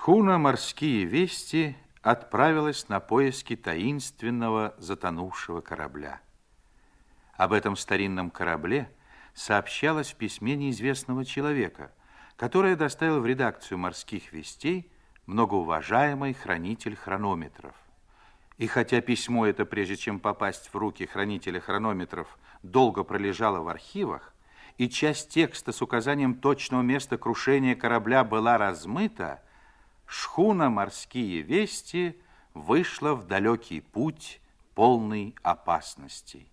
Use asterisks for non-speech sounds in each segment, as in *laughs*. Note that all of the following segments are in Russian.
Шхуна «Морские вести» отправилась на поиски таинственного затонувшего корабля. Об этом старинном корабле сообщалось в письме неизвестного человека, которое доставил в редакцию «Морских вестей» многоуважаемый хранитель хронометров. И хотя письмо это, прежде чем попасть в руки хранителя хронометров, долго пролежало в архивах, и часть текста с указанием точного места крушения корабля была размыта, шхуна «Морские вести» вышла в далекий путь, полный опасностей.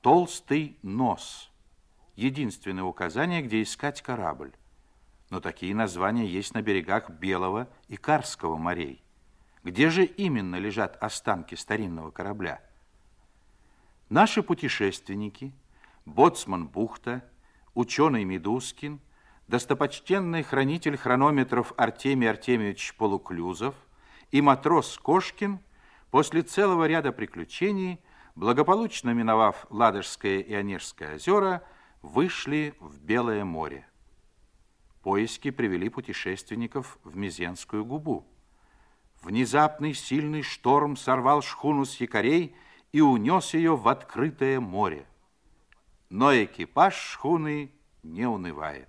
Толстый нос – единственное указание, где искать корабль. Но такие названия есть на берегах Белого и Карского морей. Где же именно лежат останки старинного корабля? Наши путешественники, боцман Бухта, ученый Медускин – достопочтенный хранитель хронометров Артемий Артемьевич Полуклюзов и матрос Кошкин после целого ряда приключений, благополучно миновав Ладожское и Онежское озера, вышли в Белое море. Поиски привели путешественников в Мезенскую губу. Внезапный сильный шторм сорвал шхуну с якорей и унес ее в открытое море. Но экипаж шхуны не унывает.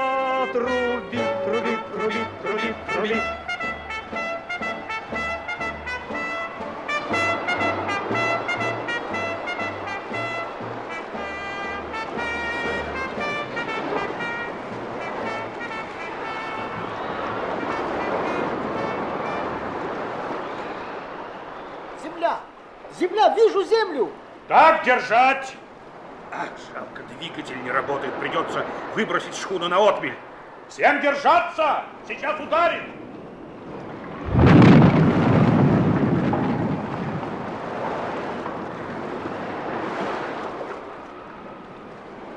трубит, трубит, трубит, трубит, трубит. Земля! Земля! Вижу землю! Так держать! Ах, жалко, двигатель не работает. Придется выбросить шхуну на отмель. Всем держаться! Сейчас ударит!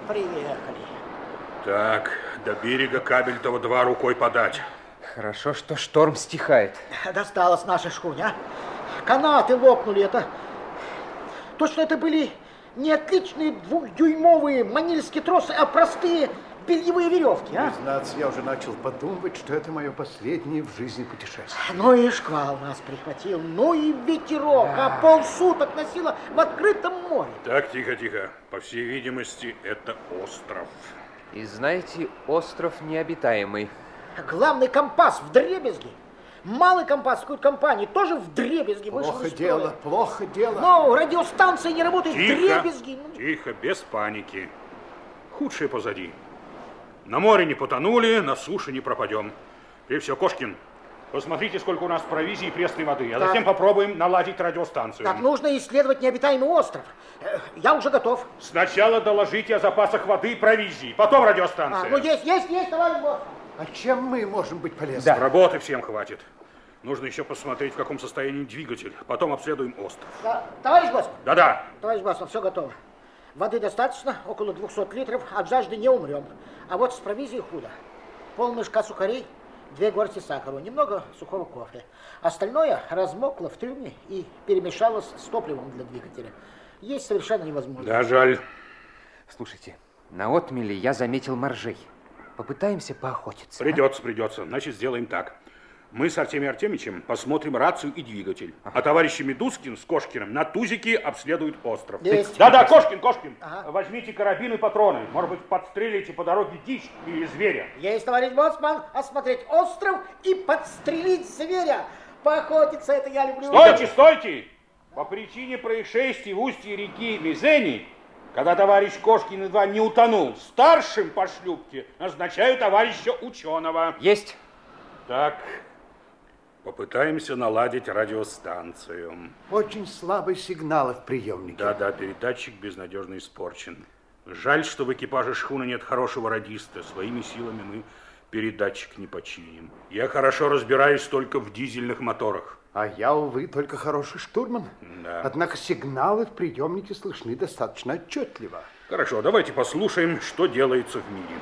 Приехали. Так, до берега кабель-то два рукой подать. Хорошо, что шторм стихает. Досталось нашей шхуне, а? Канаты лопнули, это... Точно это были не отличные двухдюймовые манильские тросы, а простые бельевые веревки, а? Признаться, я уже начал подумывать, что это мое последнее в жизни путешествие. Ну и шквал нас прихватил, ну и ветерок, а полсуток носило в открытом море. Так, тихо, тихо. По всей видимости, это остров. И знаете, остров необитаемый. Главный компас в дребезги. Малый компас какой-то компании тоже в дребезги вышел Плохо из строя. дело, плохо дело. Ну, радиостанция не работает, в Тихо, дребезги. Тихо, без паники. Худшее позади. На море не потонули, на суше не пропадем. И все, Кошкин, посмотрите, сколько у нас провизии и пресной воды, а Так. затем попробуем наладить радиостанцию. Так, нужно исследовать необитаемый остров. Э, Я уже готов. Сначала доложите о запасах воды и провизии, потом А, радиостанция. ну есть, есть, есть, товарищ. А чем мы можем быть полезны? Работы всем хватит. Нужно еще посмотреть, в каком состоянии двигатель. Потом обследуем остров. Да, товарищ босс, Да-да. товарищ босс, все готово. Воды достаточно, около 200 литров, от жажды не умрем. А вот с провизией худо. Пол мешка сухарей, две горсти сахара, немного сухого кофе. Остальное размокло в трюме и перемешалось с топливом для двигателя. Есть совершенно невозможно. Да, жаль. Слушайте, на отмеле я заметил моржей. Попытаемся поохотиться. а? Придется, придется. Значит, сделаем так. Мы с Артемием Артемьевичем посмотрим рацию и двигатель. А товарищи Медускин с Кошкиным на тузике обследуют остров. Да-да, Кошкин, Кошкин. Ага. Возьмите карабин и патроны. Может быть, подстрелите по дороге дичь или зверя. Есть, товарищ боссман, осмотреть остров и подстрелить зверя. Поохотиться это я люблю. Стойте, стойте! По причине происшествий в устье реки Мизени, когда товарищ Кошкин едва не утонул, старшим по шлюпке назначаю товарища ученого. Есть. Так, попытаемся наладить радиостанцию. Очень слабый сигнал в приемнике. Да-да, передатчик безнадежно испорчен. Жаль, что в экипаже шхуны нет хорошего радиста. Своими силами мы передатчик не починим. Я хорошо разбираюсь только в дизельных моторах. А я, увы, только хороший штурман. Да. Однако сигналы в приемнике слышны достаточно отчетливо. Хорошо, давайте послушаем, что делается в мире.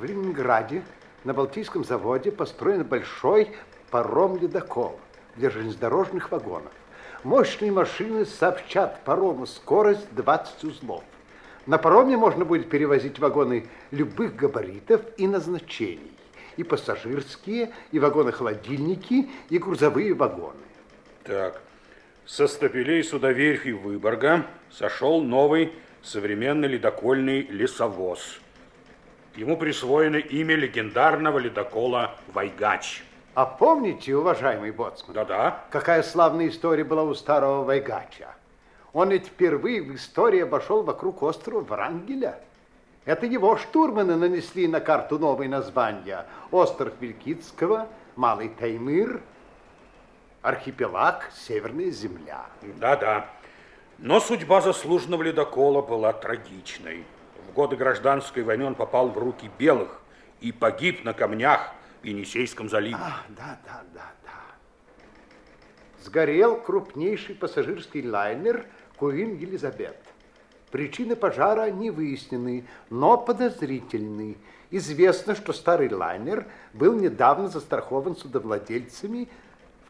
В Ленинграде на Балтийском заводе построен большой паром-ледокол для железнодорожных вагонов. Мощные машины сообщат парому скорость 20 узлов. На пароме можно будет перевозить вагоны любых габаритов и назначений. И пассажирские, и вагоны-холодильники, и грузовые вагоны. Так, со стапелей судоверфи Выборга сошел новый современный ледокольный лесовоз. Ему присвоено имя легендарного ледокола «Вайгач». А помните, уважаемый боцман, Да-да. какая славная история была у старого Вайгача? Он ведь впервые в истории обошел вокруг острова Врангеля. Это его штурманы нанесли на карту новые названия. Остров Вилькицкого, Малый Таймыр, архипелаг Северная Земля. Да-да. Но судьба заслуженного ледокола была трагичной. Годы гражданской войны он попал в руки белых и погиб на камнях в Енисейском заливе. А, да, да, да, да. Сгорел крупнейший пассажирский лайнер Куин Елизабет. Причины пожара не выяснены, но подозрительны. Известно, что старый лайнер был недавно застрахован судовладельцами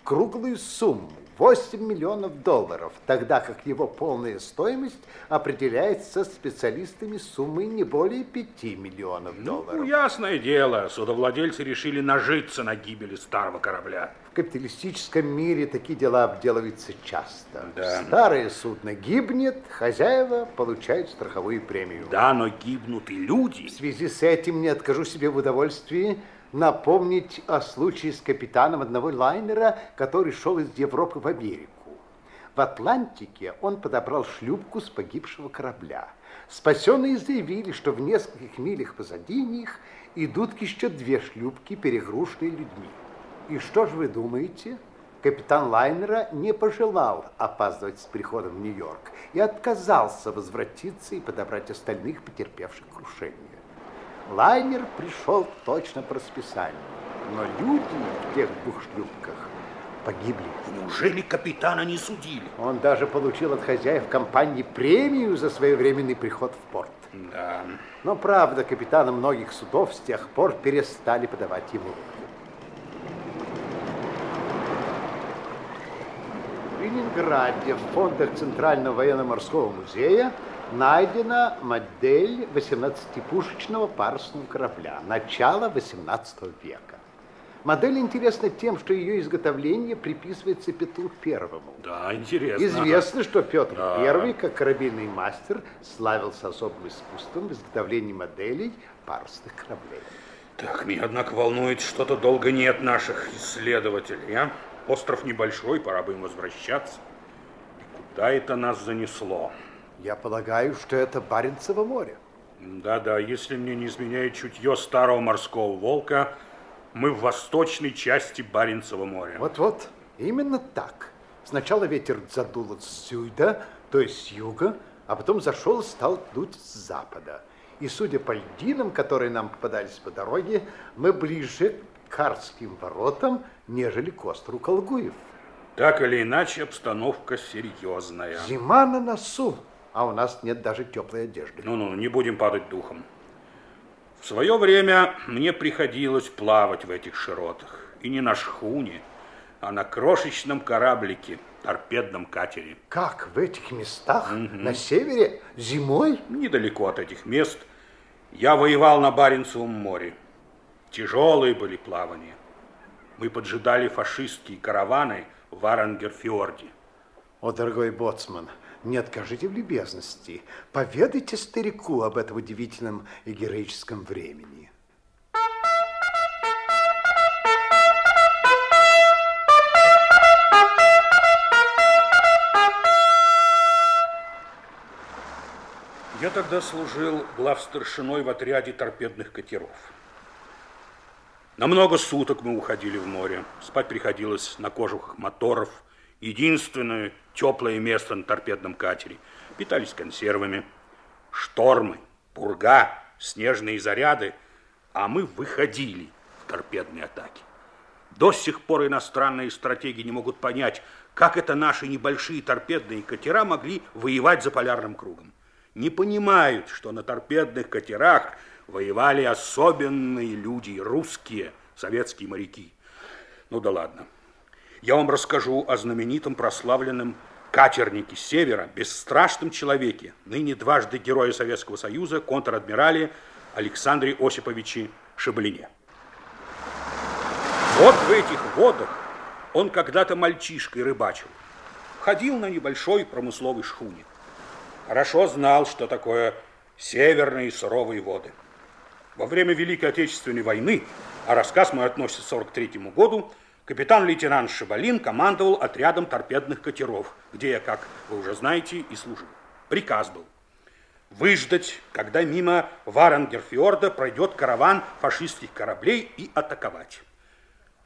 круглую сумму 8 миллионов долларов, тогда как его полная стоимость определяется специалистами суммой не более 5 миллионов долларов. Ну, ясное дело, судовладельцы решили нажиться на гибели старого корабля. В капиталистическом мире такие дела обделываются часто. Да. Старое судно гибнет, хозяева получают страховую премию. Да, но гибнут и люди. В связи с этим не откажу себе в удовольствии напомнить о случае с капитаном одного лайнера, который шел из Европы в Америку. В Атлантике он подобрал шлюпку с погибшего корабля. Спасенные заявили, что в нескольких милях позади них идут еще две шлюпки, перегруженные людьми. И что же вы думаете? Капитан лайнера не пожелал опаздывать с приходом в Нью-Йорк и отказался возвратиться и подобрать остальных, потерпевших крушение. Лайнер пришел точно по расписанию, но люди в тех двух шлюпках погибли. Неужели капитана не судили? Он даже получил от хозяев компании премию за своевременный приход в порт. Да. Но правда, капитаны многих судов с тех пор перестали подавать ему руку. В Ленинграде в фондах Центрального военно-морского музея найдена модель 18-пушечного парусного корабля начала 18 века. Модель интересна тем, что ее изготовление приписывается Петру Первому. Да, интересно. Известно, что Петр Да. I, как корабельный мастер, славился особым искусством в изготовлении моделей парусных кораблей. Так, меня, однако, волнует, что-то долго нет наших исследователей, а? Остров небольшой, пора бы им возвращаться. И куда это нас занесло? Я полагаю, что это Баренцево море. Да-да, если мне не изменяет чутье старого морского волка, мы в восточной части Баренцева моря. Вот-вот, именно так. Сначала ветер задул с сюда, то есть с юга, а потом зашел и стал дуть с запада. И судя по льдинам, которые нам попадались по дороге, мы ближе к Карским воротам, нежели к острову Колгуев. Так или иначе, обстановка серьезная. Зима на носу, а у нас нет даже теплой одежды. Ну-ну, не будем падать духом. В свое время мне приходилось плавать в этих широтах. И не на шхуне, а на крошечном кораблике, торпедном катере. Как в этих местах, на севере, зимой? Недалеко от этих мест я воевал на Баренцевом море. Тяжелые были плавания. Мы поджидали фашистские караваны в Арангерфьорде. О, дорогой боцман, не откажите в любезности. Поведайте старику об этом удивительном и героическом времени. Я тогда служил главстаршиной в отряде торпедных катеров. На много суток мы уходили в море. Спать приходилось на кожухах моторов. Единственное теплое место на торпедном катере. Питались консервами. Штормы, пурга, снежные заряды. А мы выходили в торпедные атаки. До сих пор иностранные стратеги не могут понять, как это наши небольшие торпедные катера могли воевать за полярным кругом. Не понимают, что на торпедных катерах воевали особенные люди, русские, советские моряки. Ну да ладно. Я вам расскажу о знаменитом прославленном катернике Севера, бесстрашном человеке, ныне дважды Героя Советского Союза, контр-адмирале Александре Осиповиче Шаблине. Вот в этих водах он когда-то мальчишкой рыбачил. Ходил на небольшой промысловой шхуне. Хорошо знал, что такое северные суровые воды. Во время Великой Отечественной войны, а рассказ мой относится к 43 году, капитан-лейтенант Шабалин командовал отрядом торпедных катеров, где я, как вы уже знаете, и служил. Приказ был выждать, когда мимо Варенгерфьорда пройдет караван фашистских кораблей и атаковать.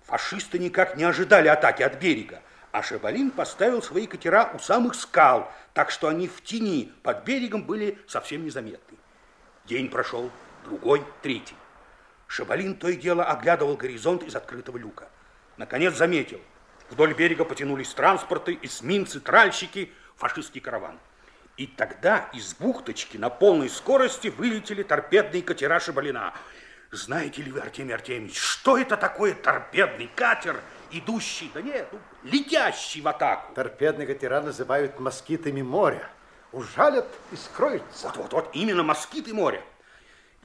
Фашисты никак не ожидали атаки от берега, а Шабалин поставил свои катера у самых скал, так что они в тени под берегом были совсем незаметны. День прошел, другой, третий. Шабалин то и дело оглядывал горизонт из открытого люка. Наконец заметил. Вдоль берега потянулись транспорты, эсминцы, тральщики, фашистский караван. И тогда из бухточки на полной скорости вылетели торпедные катера Шабалина – знаете ли вы, Артемий Артемьевич, что это такое торпедный катер, идущий, да нет, ну, летящий в атаку? Торпедные катера называют москитами моря. Ужалят и скроются. Вот-вот-вот, именно москиты моря.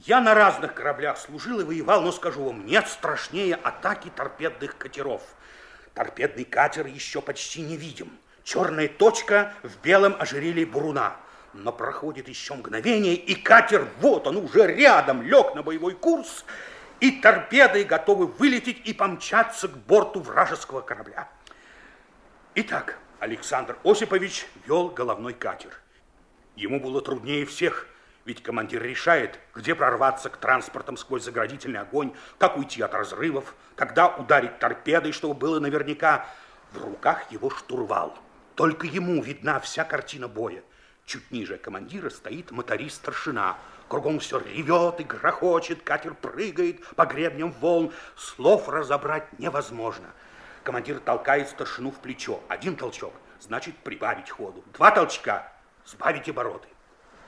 Я на разных кораблях служил и воевал, но скажу вам, нет страшнее атаки торпедных катеров. Торпедный катер еще почти не видим. Черная точка в белом ожерелье буруна. Но проходит еще мгновение, и катер, вот он уже рядом, лег на боевой курс, и торпеды готовы вылететь и помчаться к борту вражеского корабля. Итак, Александр Осипович вел головной катер. Ему было труднее всех, ведь командир решает, где прорваться к транспортам сквозь заградительный огонь, как уйти от разрывов, когда ударить торпедой, чтобы было наверняка. В руках его штурвал. Только ему видна вся картина боя. Чуть ниже командира стоит моторист-старшина. Кругом все ревет и грохочет, катер прыгает по гребням волн. Слов разобрать невозможно. Командир толкает старшину в плечо. Один толчок значит прибавить ходу. Два толчка сбавить обороты.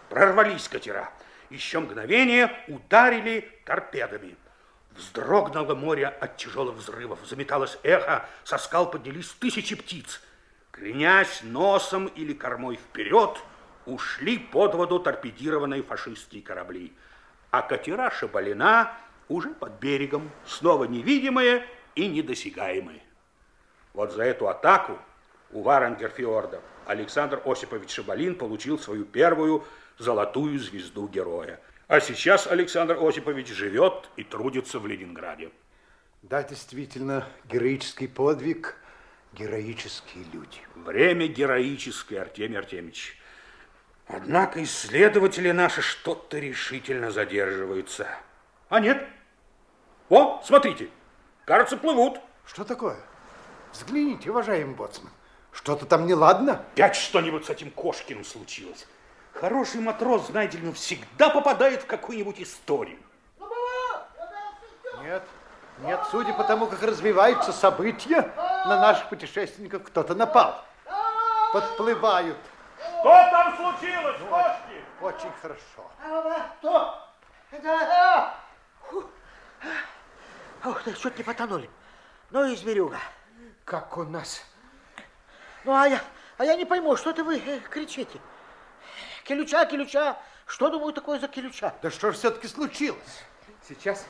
Прорвались катера. Еще мгновение ударили торпедами. Вздрогнуло море от тяжелых взрывов. Заметалось эхо, со скал поднялись тысячи птиц. Кренясь носом или кормой вперед, ушли под воду торпедированные фашистские корабли, а катера Шабалина уже под берегом, снова невидимые и недосягаемые. Вот за эту атаку у Варенгерфьорда Александр Осипович Шабалин получил свою первую золотую звезду героя. А сейчас Александр Осипович живет и трудится в Ленинграде. Да, действительно, героический подвиг, героические люди. Время героическое, Артемий Артемьевич. Однако исследователи наши что-то решительно задерживаются. А нет. О, смотрите, кажется, плывут. Что такое? Взгляните, уважаемый боцман. Что-то там неладно? Опять что-нибудь с этим Кошкиным случилось. Хороший матрос, знаете ли, ну, всегда попадает в какую-нибудь историю. Нет, нет, судя по тому, как развиваются события, на наших путешественников кто-то напал. Подплывают. Что там случилось, кошки? Очень хорошо. Кто? Это... Ух ты, чуть не потонули. Ну и зверюга. Как у нас? Ну, а я, а я не пойму, что это вы э, кричите? Келюча, келюча. Что, думаю, такое за келюча? Да что же все-таки случилось? Сейчас,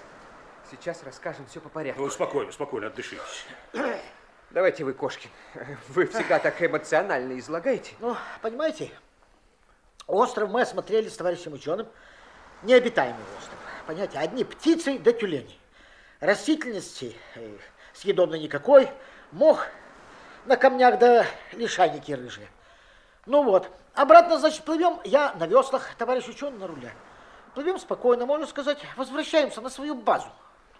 сейчас расскажем все по порядку. Ну, спокойно, спокойно, отдышитесь. *clears throat* Давайте вы, Кошкин. Вы всегда так эмоционально излагаете. Ну, понимаете, остров мы осмотрели с товарищем ученым. Необитаемый остров. Понимаете, одни птицы да тюлени. Растительности э, съедобной никакой. Мох на камнях да лишайники рыжие. Ну вот, обратно, значит, плывем. Я на веслах, товарищ ученый на руле. Плывем спокойно, можно сказать, возвращаемся на свою базу.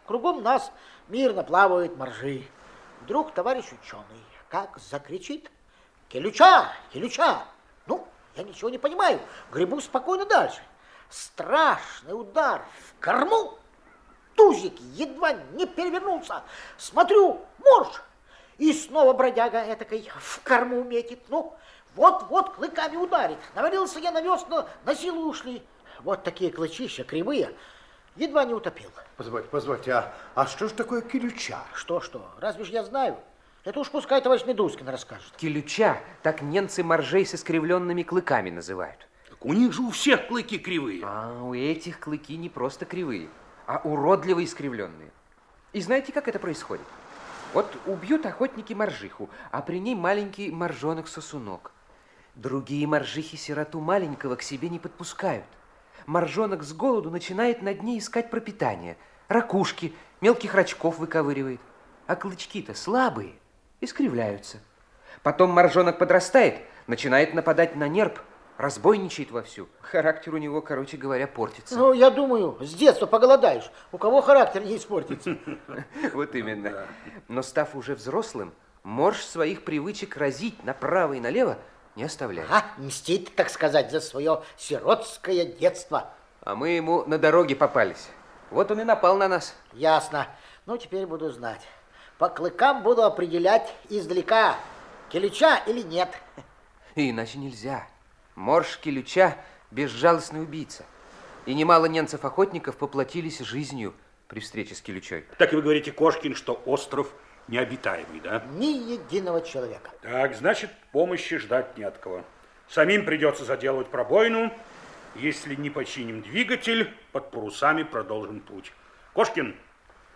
Кругом нас мирно плавают моржи. Вдруг товарищ ученый как закричит «Келюча! Келюча!» Ну, я ничего не понимаю, гребу спокойно дальше. Страшный удар в корму. Тузик едва не перевернулся. Смотрю, морж. И снова бродяга этакой в корму метит. Ну, вот-вот клыками ударит. Навалился я на весну, на силу ушли. Вот такие клычища кривые. Едва не утопил. Позвольте, позвольте, а, а что ж такое кирюча? Что-что, разве ж я знаю? Это уж пускай товарищ Медускин расскажет. Килюча, так немцы моржей с искривленными клыками называют. Так у них же у всех клыки кривые. А у этих клыки не просто кривые, а уродливо искривленные. И знаете, как это происходит? Вот убьют охотники моржиху, а при ней маленький моржонок-сосунок. Другие моржихи сироту маленького к себе не подпускают. Моржонок с голоду начинает на дне искать пропитание. Ракушки, мелких рачков выковыривает. А клычки-то слабые, искривляются. Потом моржонок подрастает, начинает нападать на нерп, разбойничает вовсю. Характер у него, короче говоря, портится. Ну, я думаю, с детства поголодаешь. У кого характер не испортится. *laughs* Вот именно. Но став уже взрослым, морж своих привычек разить направо и налево не оставляет. А, мстит, так сказать, за свое сиротское детство. А мы ему на дороге попались. Вот он и напал на нас. Ясно. Ну, теперь буду знать. По клыкам буду определять издалека, Келюча или нет. И иначе нельзя. Морж Килюча – безжалостный убийца. И немало немцев-охотников поплатились жизнью при встрече с Килючой. Так и вы говорите, Кошкин, что остров необитаемый, да? Ни единого человека. Так, значит, помощи ждать не от кого. Самим придется заделывать пробоину. Если не починим двигатель, под парусами продолжим путь. Кошкин,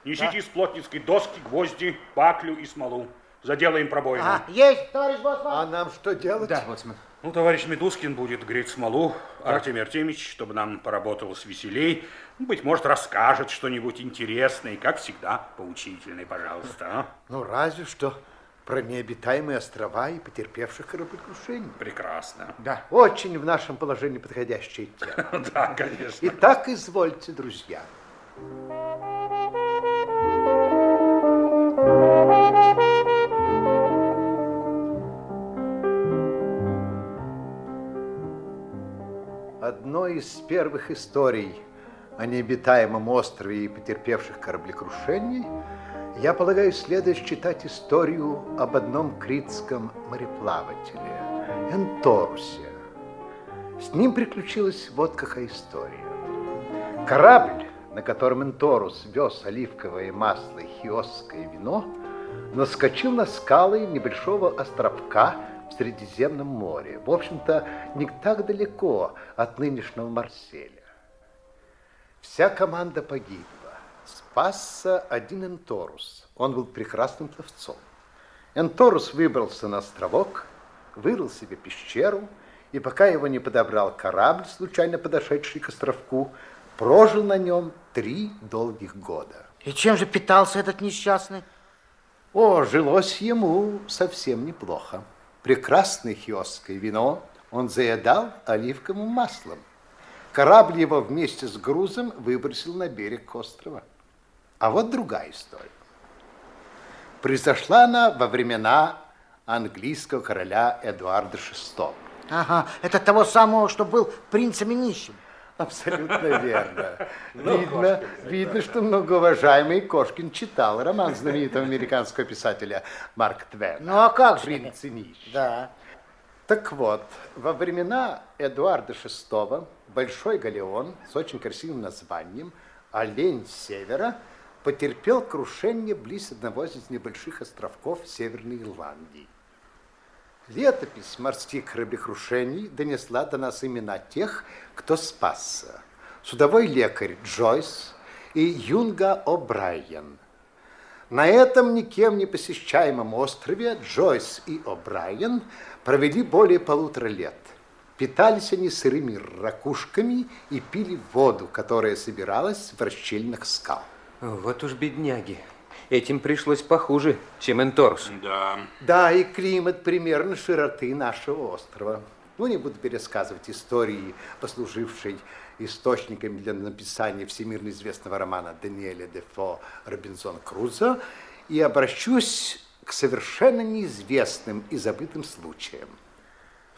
несите Да. из плотницкой доски, гвозди, паклю и смолу. Заделаем пробоину. А, есть, товарищ Боцман. А нам что делать? Да, боцман. Ну, товарищ Медускин будет греть смолу, а Артемий Артемьевич, чтобы нам поработалось веселей, ну, быть может, расскажет что-нибудь интересное, и, как всегда, поучительное, пожалуйста. а? Ну, разве что про необитаемые острова и потерпевших кораблекрушение. Прекрасно. Да. Очень в нашем положении подходящая тема. *laughs* Да, конечно. Итак, извольте, друзья. Одной из первых историй о необитаемом острове и потерпевших кораблекрушений я полагаю, следует читать историю об одном критском мореплавателе, Энторусе. С ним приключилась вот какая история. Корабль, на котором Энторус вез оливковое масло и хиосское вино, наскочил на скалы небольшого островка в Средиземном море. В общем-то, не так далеко от нынешнего Марселя. Вся команда погибла. Спасся один Энторус. Он был прекрасным пловцом. Энторус выбрался на островок, вырыл себе пещеру, и пока его не подобрал корабль, случайно подошедший к островку, прожил на нем три долгих года. И чем же питался этот несчастный? О, жилось ему совсем неплохо. Прекрасное хиосское вино он заедал оливковым маслом. Корабль его вместе с грузом выбросил на берег острова. А вот другая история. Произошла она во времена английского короля Эдуарда VI. Ага, это того самого, что был принцем и нищим. Абсолютно верно. Видно, видно, что многоуважаемый Кошкин читал роман знаменитого американского писателя Марка Твена. Ну а как же? «Принц и нищий». Да. Так вот, во времена Эдуарда VI большой галеон с очень красивым названием «Олень севера» потерпел крушение близ одного из небольших островков Северной Ирландии. Летопись морских кораблекрушений донесла до нас имена тех, кто спасся. Судовой лекарь Джойс и Юнга О'Брайен. На этом никем не посещаемом острове Джойс и О'Брайен провели более полутора лет. Питались они сырыми ракушками и пили воду, которая собиралась в расщельных скал. Вот уж бедняги. Этим пришлось похуже, чем Энторус. Да. Да, и климат примерно широты нашего острова. Ну, не буду пересказывать истории, послужившей источниками для написания всемирно известного романа Даниэля Дефо «Робинзон Крузо» и обращусь к совершенно неизвестным и забытым случаям.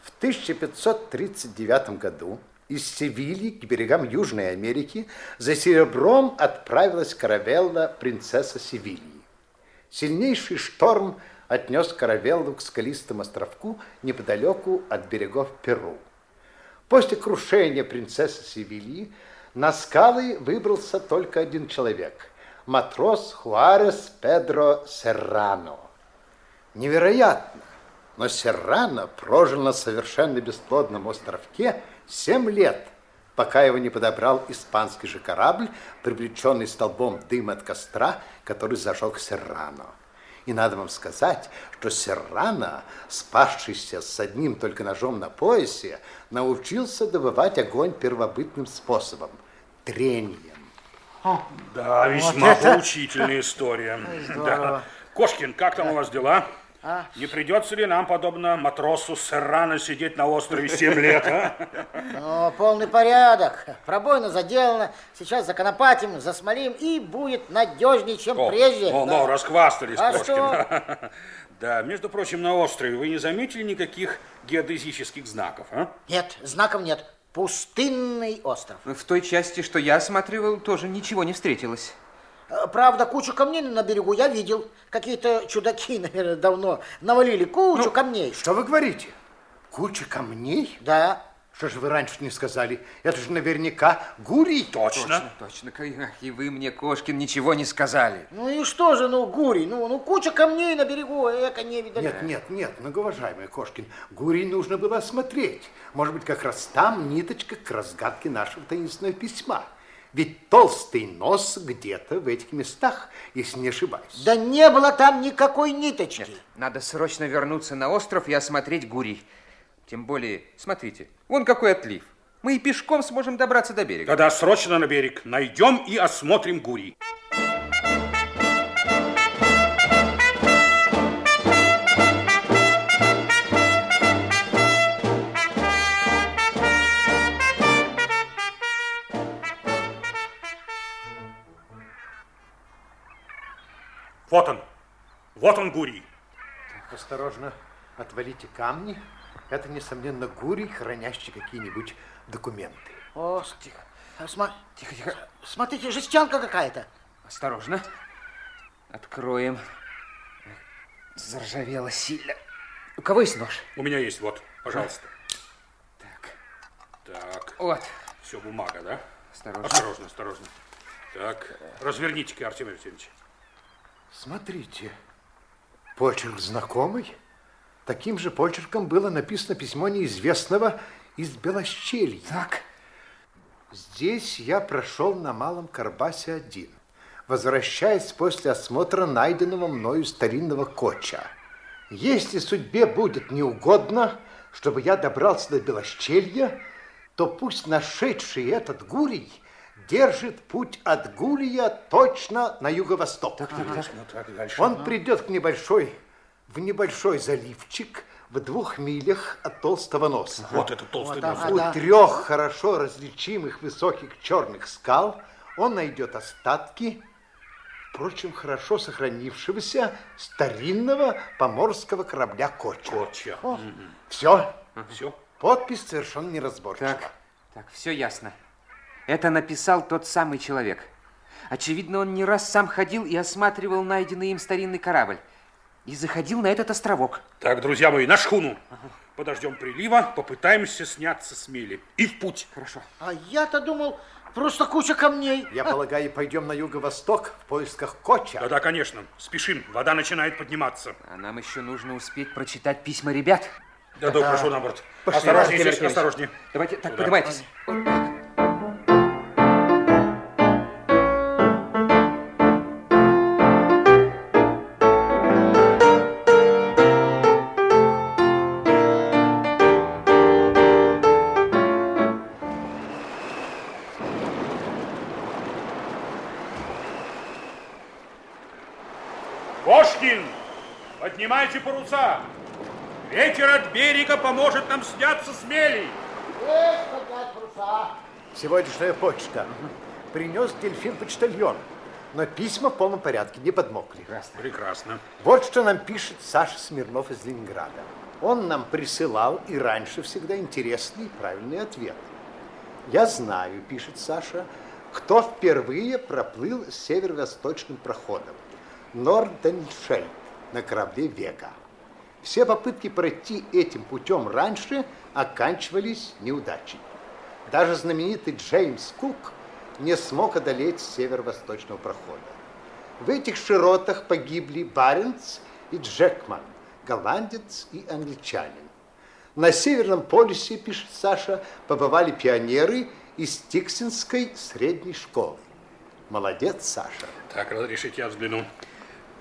В 1539 году из Севильи к берегам Южной Америки за серебром отправилась каравелла «Принцесса Севильи». Сильнейший шторм отнес каравеллу к скалистому островку неподалеку от берегов Перу. После крушения принцессы Севильи на скалы выбрался только один человек – матрос Хуарес Педро Серрано. Невероятно, но Серрано прожил на совершенно бесплодном островке семь лет, пока его не подобрал испанский же корабль, привлеченный столбом дыма от костра, который зажег Серрано. И надо вам сказать, что Серрано, спасшийся с одним только ножом на поясе, научился добывать огонь первобытным способом – трением. Да, весьма вот это... поучительная история. *laughs* Да. Кошкин, как там у вас дела? А? Не придется ли нам, подобно матросу Серрано, сидеть на острове 7 лет, а? Ну, полный порядок. Пробойно заделано. Сейчас законопатим, засмолим, и будет надежнее, чем о, прежде. О, да. ну, расхвастались, а Кошкин. Что? Да, между прочим, на острове вы не заметили никаких геодезических знаков, а? Нет, знаков нет. Пустынный остров. В той части, что я осматривал, тоже ничего не встретилось. Э, правда, кучу камней на берегу я видел. Какие-то чудаки, *laughs* наверное, давно навалили кучу ну, камней. Что вы говорите? Куча камней? Да. Что же вы раньше не сказали? Это же наверняка гурий. Точно. Точно, точно. И вы мне, Кошкин, ничего не сказали. Ну и что же, ну, гурий? Ну, ну куча камней на берегу, эко не видали. Нет, нет, нет, многоуважаемый Кошкин, гурий нужно было осмотреть. Может быть, как раз там ниточка к разгадке нашего таинственного письма. Ведь толстый нос где-то в этих местах, если не ошибаюсь. Да не было там никакой ниточки. Нет, надо срочно вернуться на остров и осмотреть Гурий. Тем более, смотрите, вон какой отлив. Мы и пешком сможем добраться до берега. Тогда срочно на берег. Найдем и осмотрим Гурий. Вот Вот он, Гурий. Так, осторожно, отвалите камни. Это, несомненно, Гурий, хранящий какие-нибудь документы. О, тихо. Сма... Тихо, тихо. Смотрите, жестянка какая-то. Осторожно. Откроем. Заржавело сильно. У кого есть нож? У меня есть, вот, пожалуйста. Так. Так. Вот. Все, бумага, да? Осторожно. Осторожно, осторожно. Так, разверните-ка, Артемий Алексеевич. Смотрите, почерк знакомый. Таким же почерком было написано письмо неизвестного из Белощелья. Так. Здесь я прошел на Малом Карбасе один, возвращаясь после осмотра найденного мною старинного коча. Если судьбе будет неугодно, чтобы я добрался до Белощелья, то пусть нашедший этот гурий держит путь от Гулия точно на юго-восток. Так, так, так. Ну, так дальше. Он придет к небольшой, в небольшой заливчик в двух милях от толстого носа. Вот это толстый вот, нос. У да. трех хорошо различимых высоких черных скал он найдет остатки, впрочем, хорошо сохранившегося старинного поморского корабля Коча. Коча. О. Все. Все. Подпись совершенно неразборчива. Так, так, все ясно. Это написал тот самый человек. Очевидно, он не раз сам ходил и осматривал найденный им старинный корабль. И заходил на этот островок. Так, друзья мои, на шхуну. Ага. Подождем прилива, попытаемся сняться с мели. И в путь. Хорошо. А я-то думал, просто куча камней. Я полагаю, пойдем на юго-восток в поисках Коча. Да-да, конечно. Спешим. Вода начинает подниматься. А нам еще нужно успеть прочитать письма ребят. Да-да, прошу на борт. Пошли, осторожнее, здесь, осторожнее. Давайте, так, Туда. поднимайтесь. Вот так. Паруса. Ветер от берега поможет нам сняться с мелей. Есть поднять паруса. Сегодняшняя почта. Принес дельфин-почтальон. Но письма в полном порядке, не подмокли. Прекрасно. Прекрасно. Вот что нам пишет Саша Смирнов из Ленинграда. Он нам присылал и раньше всегда интересный и правильный ответ. Я знаю, пишет Саша, кто впервые проплыл северо-восточным проходом. Норденшельд на корабле Вега. Все попытки пройти этим путем раньше оканчивались неудачей. Даже знаменитый Джеймс Кук не смог одолеть северо-восточного прохода. В этих широтах погибли Баренц и Джекман, голландец и англичанин. На Северном полюсе, пишет Саша, побывали пионеры из Тиксинской средней школы. Молодец, Саша. Так, разрешите я взгляну.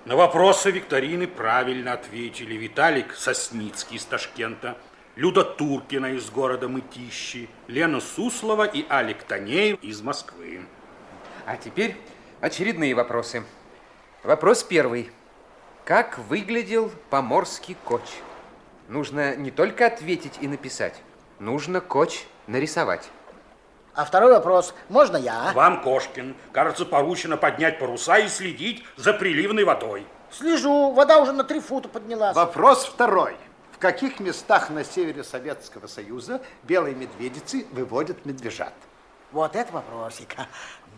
На вопросы викторины правильно ответили Виталик Сосницкий из Ташкента, Люда Туркина из города Мытищи, Лена Суслова и Алик Танеев из Москвы. А теперь очередные вопросы. Вопрос первый. Как выглядел поморский коч? Нужно не только ответить и написать, нужно коч нарисовать. А второй вопрос. Можно я? Вам, Кошкин, кажется, поручено поднять паруса и следить за приливной водой. Слежу. Вода уже на три фута поднялась. Вопрос второй. В каких местах на севере Советского Союза белые медведицы выводят медвежат? Вот это вопросик.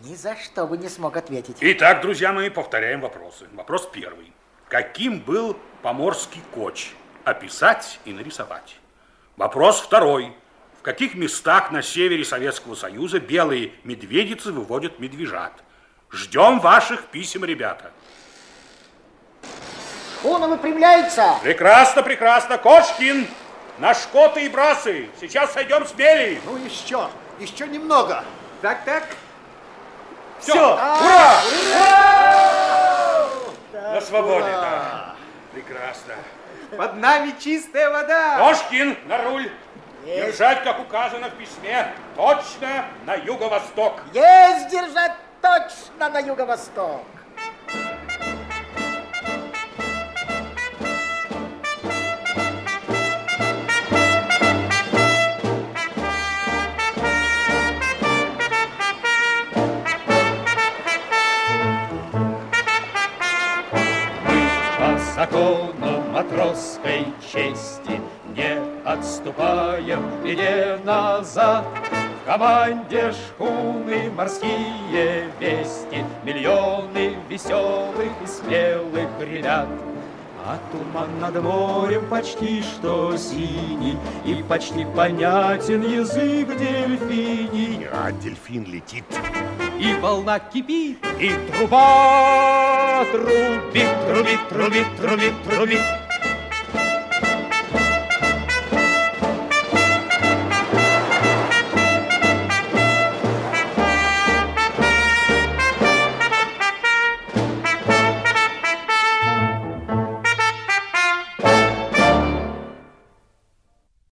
Ни за что бы не смог ответить. Итак, друзья мои, повторяем вопросы. Вопрос первый. Каким был поморский коч? Описать и нарисовать. Вопрос второй. В каких местах на севере Советского Союза белые медведицы выводят медвежат? Ждем ваших писем, ребята. Шхуна выпрямляется. Прекрасно, прекрасно. Кошкин, на шкоты и брасы. Сейчас сойдем с мели. Ну еще, еще немного. Так, так. Все, ура! На свободе, да. Прекрасно. Под нами чистая вода. Кошкин, на руль. Держать, как указано в письме, точно на юго-восток. Есть держать точно на юго-восток. По закону матросской чести Не отступаем беде назад В команде шхуны морские вести Миллионы веселых и смелых ребят а туман над морем почти что синий И почти понятен язык дельфиний А дельфин летит. и волна кипит, и труба трубит, трубит, трубит, трубит, трубит.